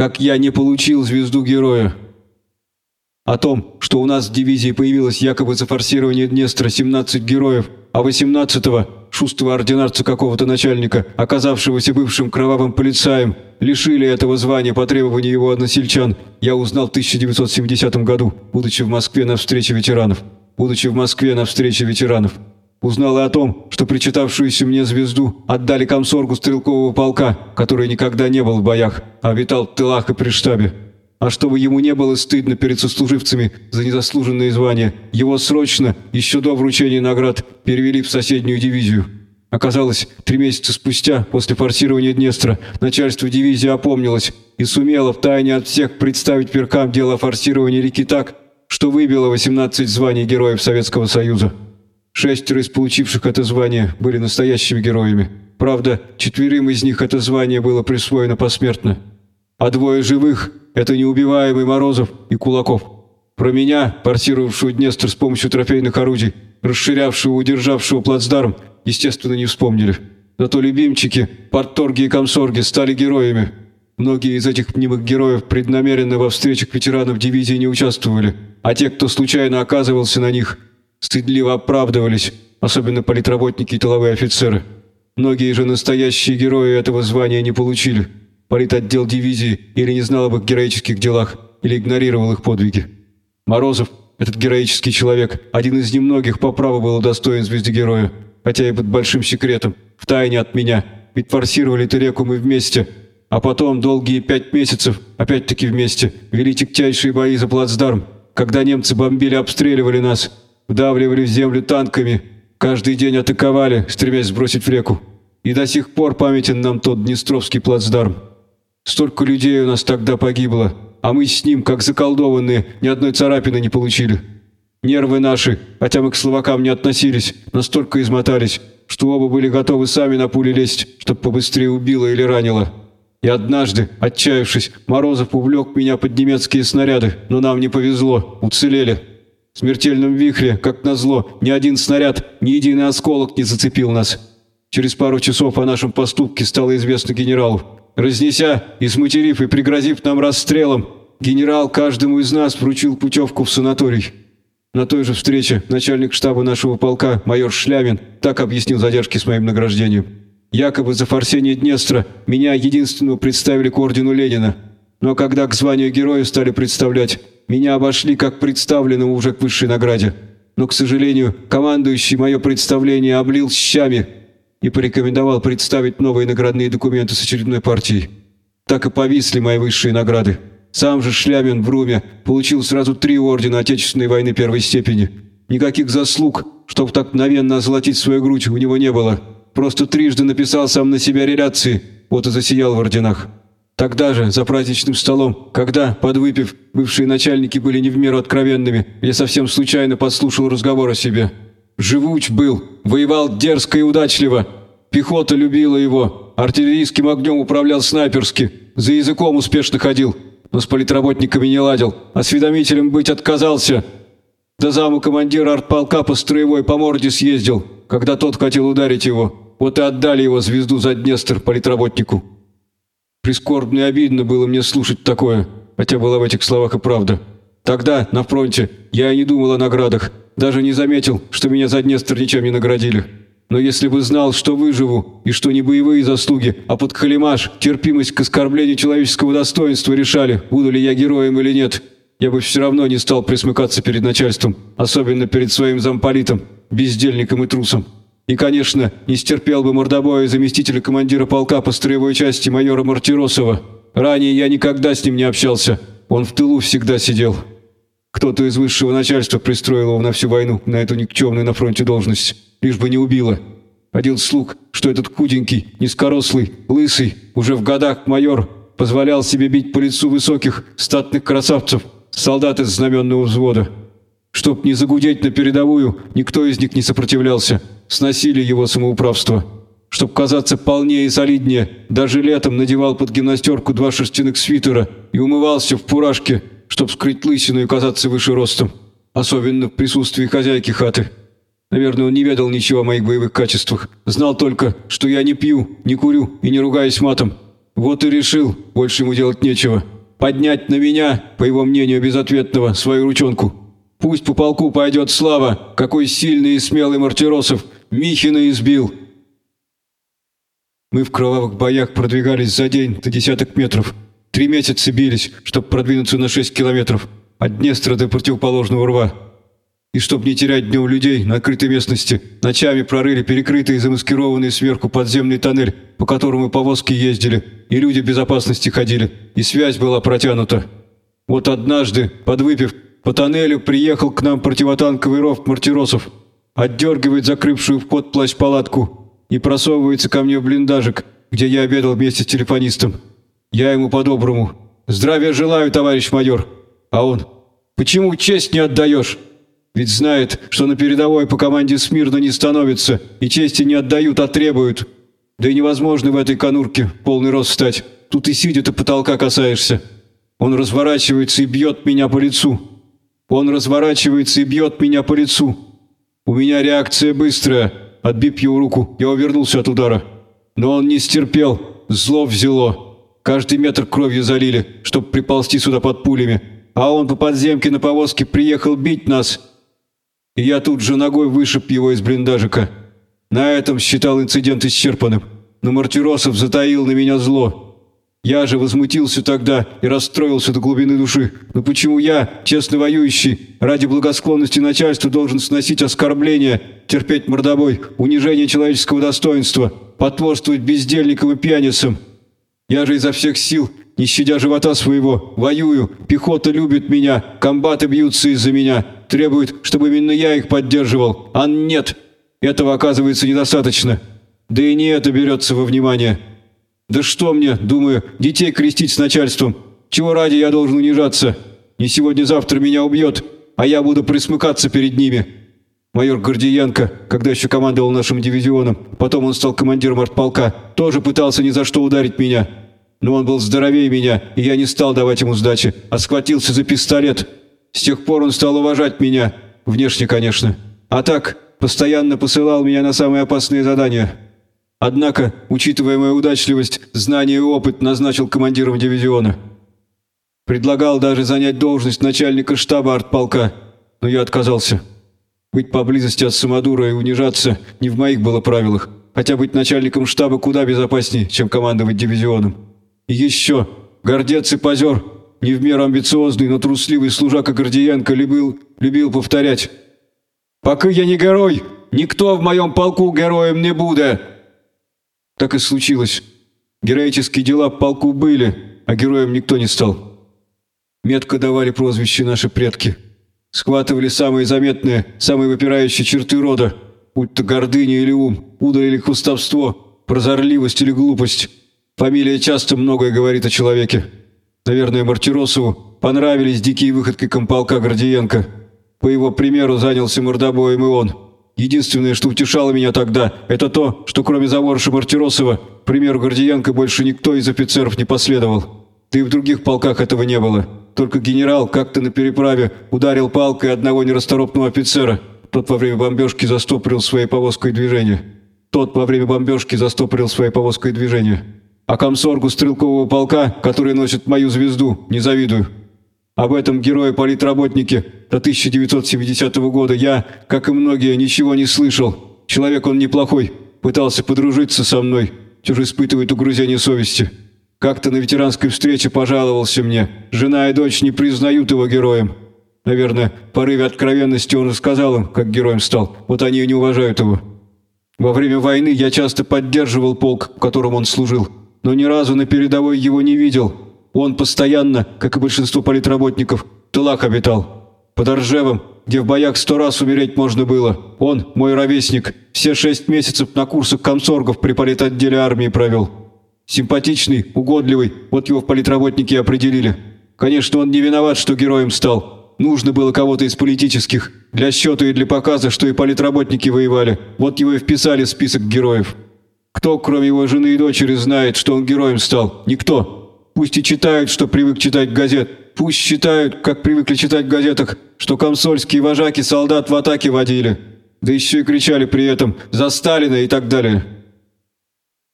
как я не получил звезду героя. О том, что у нас в дивизии появилось якобы за форсирование Днестра 17 героев, а 18-го шустого ординарца какого-то начальника, оказавшегося бывшим кровавым полицаем, лишили этого звания по требованию его односельчан, я узнал в 1970 году, будучи в Москве на встрече ветеранов. Будучи в Москве на встрече ветеранов. Узнал и о том, что причитавшуюся мне звезду отдали комсоргу стрелкового полка, который никогда не был в боях, а витал в тылах и при штабе. А чтобы ему не было стыдно перед сослуживцами за незаслуженные звания, его срочно, еще до вручения наград, перевели в соседнюю дивизию. Оказалось, три месяца спустя, после форсирования Днестра, начальство дивизии опомнилось и сумело втайне от всех представить перкам дело о форсировании реки так, что выбило 18 званий Героев Советского Союза. Шестеро из получивших это звание были настоящими героями. Правда, четверым из них это звание было присвоено посмертно. А двое живых – это неубиваемый Морозов и Кулаков. Про меня, форсировавшего Днестр с помощью трофейных орудий, расширявшего удержавшего плацдарм, естественно, не вспомнили. Зато любимчики, парторги и комсорги стали героями. Многие из этих мнимых героев преднамеренно во встречах ветеранов дивизии не участвовали, а те, кто случайно оказывался на них, стыдливо оправдывались, особенно политработники и тыловые офицеры. Многие же настоящие герои этого звания не получили. Политотдел дивизии или не знал об их героических делах, или игнорировал их подвиги. Морозов, этот героический человек, один из немногих по праву был удостоен звезды героя, хотя и под большим секретом, втайне от меня, ведь форсировали эту реку мы вместе, а потом долгие пять месяцев, опять-таки вместе, вели тягчайшие бои за плацдарм, когда немцы бомбили, обстреливали нас, вдавливали в землю танками, каждый день атаковали, стремясь сбросить в реку. И до сих пор памятен нам тот Днестровский плацдарм. Столько людей у нас тогда погибло, а мы с ним, как заколдованные, ни одной царапины не получили. Нервы наши, хотя мы к словакам не относились, настолько измотались, что оба были готовы сами на пули лезть, чтоб побыстрее убило или ранило. И однажды, отчаявшись, Морозов увлек меня под немецкие снаряды, но нам не повезло, уцелели. Смертельном вихре, как назло, ни один снаряд, ни единый осколок не зацепил нас. Через пару часов о нашем поступке стало известно генералу. Разнеся и сматерив и пригрозив нам расстрелом, генерал каждому из нас вручил путевку в санаторий. На той же встрече начальник штаба нашего полка, майор Шлямин, так объяснил задержки с моим награждением. Якобы за форсение Днестра меня единственного представили к ордену Ленина. Но когда к званию героя стали представлять, меня обошли как представленного уже к высшей награде. Но, к сожалению, командующий мое представление облил щами – и порекомендовал представить новые наградные документы с очередной партией. Так и повисли мои высшие награды. Сам же Шлямин в Руме получил сразу три ордена Отечественной войны первой степени. Никаких заслуг, чтобы так мгновенно озолотить свою грудь, у него не было. Просто трижды написал сам на себя реляции, вот и засиял в орденах. Тогда же, за праздничным столом, когда, подвыпив, бывшие начальники были не в меру откровенными, я совсем случайно подслушал разговор о себе. Живуч был, воевал дерзко и удачливо. Пехота любила его, артиллерийским огнем управлял снайперски, за языком успешно ходил, но с политработниками не ладил, осведомителем быть отказался. До заму командира артполка по строевой по морде съездил, когда тот хотел ударить его. Вот и отдали его звезду за Днестр политработнику. Прискорбно и обидно было мне слушать такое, хотя была в этих словах и правда. Тогда, на фронте, я и не думал о наградах, даже не заметил, что меня за Днестр ничем не наградили. Но если бы знал, что выживу, и что не боевые заслуги, а под халимаш, терпимость к оскорблению человеческого достоинства решали, буду ли я героем или нет, я бы все равно не стал присмыкаться перед начальством, особенно перед своим замполитом, бездельником и трусом. И, конечно, не стерпел бы мордобоя заместителя командира полка по строевой части майора Мартиросова. Ранее я никогда с ним не общался, он в тылу всегда сидел». Кто-то из высшего начальства пристроил его на всю войну, на эту никчемную на фронте должность, лишь бы не убило. Ходил слух, что этот худенький, низкорослый, лысый, уже в годах майор, позволял себе бить по лицу высоких, статных красавцев, солдат из знаменного взвода. Чтоб не загудеть на передовую, никто из них не сопротивлялся, сносили его самоуправство. Чтоб казаться полнее и солиднее, даже летом надевал под гимнастерку два шерстяных свитера и умывался в фуражке, чтобы скрыть лысину и казаться выше ростом, особенно в присутствии хозяйки хаты. Наверное, он не ведал ничего о моих боевых качествах. Знал только, что я не пью, не курю и не ругаюсь матом. Вот и решил, больше ему делать нечего. Поднять на меня, по его мнению безответного, свою ручонку. Пусть по полку пойдет слава, какой сильный и смелый Мартиросов Михина избил. Мы в кровавых боях продвигались за день до десяток метров. Три месяца бились, чтобы продвинуться на шесть километров. От Днестра до противоположного рва. И чтобы не терять днем людей на открытой местности, ночами прорыли перекрытый и замаскированный сверху подземный тоннель, по которому повозки ездили, и люди безопасности ходили, и связь была протянута. Вот однажды, подвыпив, по тоннелю приехал к нам противотанковый ров мартиросов, отдергивает закрывшую вход плащ-палатку и просовывается ко мне в блиндажик, где я обедал вместе с телефонистом. Я ему по-доброму. «Здравия желаю, товарищ майор!» А он «Почему честь не отдаешь?» Ведь знает, что на передовой по команде смирно не становится, и чести не отдают, а требуют. Да и невозможно в этой конурке полный рост встать. Тут и сидит, и потолка касаешься. Он разворачивается и бьет меня по лицу. Он разворачивается и бьет меня по лицу. У меня реакция быстрая. Отбив его руку, я увернулся от удара. Но он не стерпел. Зло взяло. Каждый метр кровью залили, чтобы приползти сюда под пулями. А он по подземке на повозке приехал бить нас. И я тут же ногой вышиб его из блиндажика. На этом считал инцидент исчерпанным. Но Мартиросов затаил на меня зло. Я же возмутился тогда и расстроился до глубины души. Но почему я, честно воюющий, ради благосклонности начальства должен сносить оскорбления, терпеть мордобой, унижение человеческого достоинства, потворствовать бездельникам и пьяницам? Я же изо всех сил, не щадя живота своего, воюю, пехота любит меня, комбаты бьются из-за меня, требуют, чтобы именно я их поддерживал. А нет, этого оказывается недостаточно. Да и не это берется во внимание». Да что мне, думаю, детей крестить с начальством? Чего ради я должен унижаться? Не сегодня-завтра меня убьет, а я буду присмыкаться перед ними. Майор Гордиенко, когда еще командовал нашим дивизионом, потом он стал командиром артполка, тоже пытался ни за что ударить меня. Но он был здоровее меня, и я не стал давать ему сдачи, а схватился за пистолет. С тех пор он стал уважать меня, внешне, конечно. А так, постоянно посылал меня на самые опасные задания». Однако, учитывая мою удачливость, знание и опыт назначил командиром дивизиона. Предлагал даже занять должность начальника штаба артполка, но я отказался. Быть поблизости от Самодура и унижаться не в моих было правилах, хотя быть начальником штаба куда безопаснее, чем командовать дивизионом. И еще, гордец и позер, не в меру амбициозный, но трусливый служака Гордиенко любил, любил повторять. «Пока я не герой, никто в моем полку героем не будет!» Так и случилось. Героические дела полку были, а героем никто не стал. Метко давали прозвище наши предки. Схватывали самые заметные, самые выпирающие черты рода, будь то гордыня или ум, удаль или хустовство, прозорливость или глупость. Фамилия часто многое говорит о человеке. Наверное, Мартиросову понравились дикие выходки комполка Гордиенко. По его примеру занялся мордобоем и он – Единственное, что утешало меня тогда, это то, что кроме заворыша Мартиросова, примеру Гордиенко, больше никто из офицеров не последовал. Да и в других полках этого не было. Только генерал как-то на переправе ударил палкой одного нерасторопного офицера. Тот во время бомбежки застопорил своей повозкой движение. Тот во время бомбежки застопорил своей повозкой движение. А комсоргу стрелкового полка, который носит мою звезду, не завидую. Об этом герое политработники до 1970 года я, как и многие, ничего не слышал. Человек он неплохой, пытался подружиться со мной, же испытывает угрызение совести. Как-то на ветеранской встрече пожаловался мне. Жена и дочь не признают его героем. Наверное, в порыве откровенности он рассказал им, как героем стал. Вот они и не уважают его. Во время войны я часто поддерживал полк, в котором он служил, но ни разу на передовой его не видел. Он постоянно, как и большинство политработников, в тылах обитал. Под Ржевом, где в боях сто раз умереть можно было. Он, мой ровесник, все шесть месяцев на курсах комсоргов при политотделе армии провел. Симпатичный, угодливый, вот его в политработники определили. Конечно, он не виноват, что героем стал. Нужно было кого-то из политических, для счета и для показа, что и политработники воевали. Вот его и вписали в список героев. Кто, кроме его жены и дочери, знает, что он героем стал? Никто. Пусть и читают, что привык читать газет. Пусть считают, как привыкли читать в газетах, что комсольские вожаки солдат в атаке водили. Да еще и кричали при этом «За Сталина» и так далее.